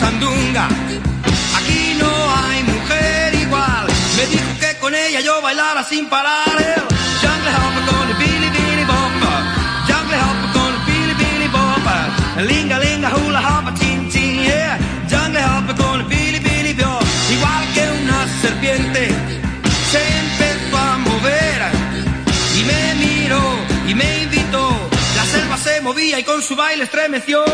sandunga. Aquí no hay mujer igual. Me dijo que con ella yo bailara sin parar. Jungle hopper con el Billy Billy Bopper. Jungle hopper con el Billy Billy. El linga linga hula hopper chin chin yeah. Jungle hopper con el Billy Billy Bopper. Igual que una serpiente se empezó a mover y me miró y me invitó. La selva se movía y con su baile estremeció.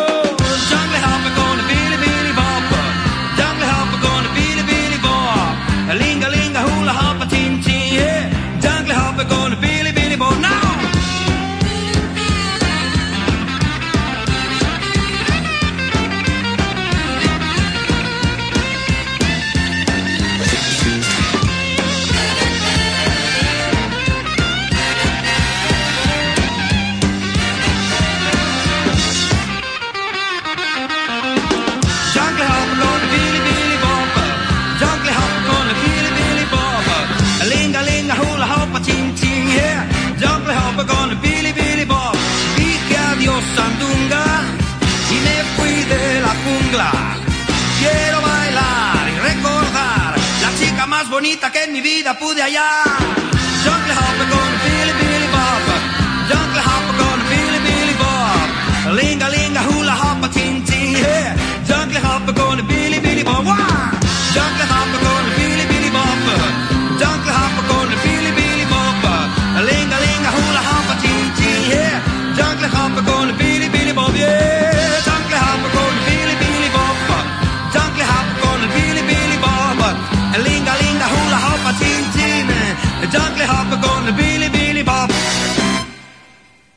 Bonita que en mi vida pude hallar.